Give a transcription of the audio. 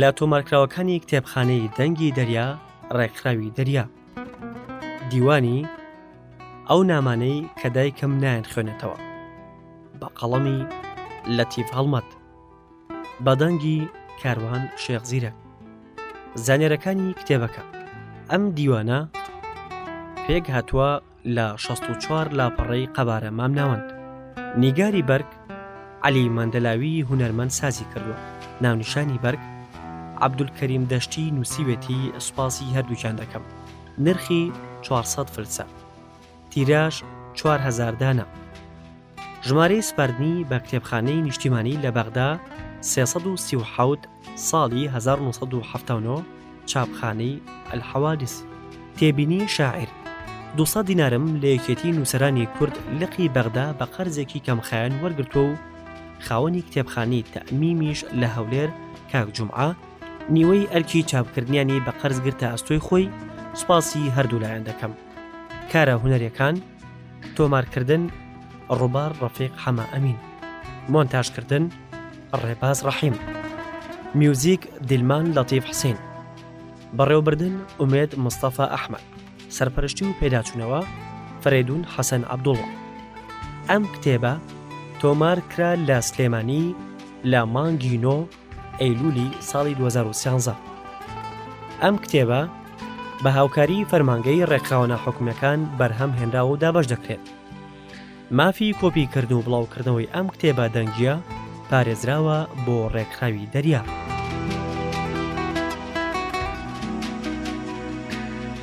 لە تۆمارکراوەکانی کتێبخانەی دەنگی دەریا ڕێکخراوی دەریا دیوانی ئەو نامانەی کە دایکم نایەن خوێنێتەوە بە قەڵەمی لەتیف هەڵمەت بەدەنگی کاروان شێخ زیرە زانێرەکانی کتێبەکە ئەم دیوانە پێک هاتووە لە شەست و چوار لاپەڕەی قەبارە مامناوەند نیگاری بەرگ عەلی مەندەلاوی هونەرمەند سازی کردووە ناونیشانی بەرگ عەبدولکەریم دەشتی نووسیوێتی سوپاسی هەردووکیان دەکەم نرخی 400 فلسە تیراژ 4000 دانە ژمارەی سپاردنی بە کتێبخانەی نیشتیمانی لە بەغدا، سێ سەد و سی و حەوت، ساڵی هەزار و نۆ سەد و حەفتا و نۆ، چاپخانەی، الحوادث، تێبینی شاعیر، دوو سەد دینارم لە یەکێتی نووسەرانی کورد لقی بەغدا بە قەرزێکی کەمخایەن وەرگرتووە و خاوەنی کتێبخانەی، تەمیمیش، لە هەولێر، کاک جومعە، نیوەی ئەرکی چاپکردنیانی بە قەرز گرتە ئەستۆی خۆی، سوپاسی هەردوو لایان دەکەم. کارە هونەریەکان. تۆمارکردن، ڕوبار ڕەفیق حەمە ئەمین. مۆنتاژکردن، ڕێباز ڕەحیم. میوزیک، دیلمان لەتیف حسین. بەڕێوەبردن، ئومێد مستەفا ئەحمەد. سەرپەرشتی و پێداچوونەوە، فەرەیدون حەسەن عەبدوڵڵا. ئەم کتێبە تۆمار کرا لە سلێمانی لە مانگی نۆ ئەیلولی ساڵی 2013 ئەم کتێبە بە هاوکاری فەرمانگەی ڕێکخاوەنە حکومەکان بەرهەم هێنراوە و دابش دەکرێت مافی کۆپیکردن و بڵاوکردنەوەی ئەم کتێبە دەنگیە پارێزراوە بۆ ڕێکخاوی دەریا.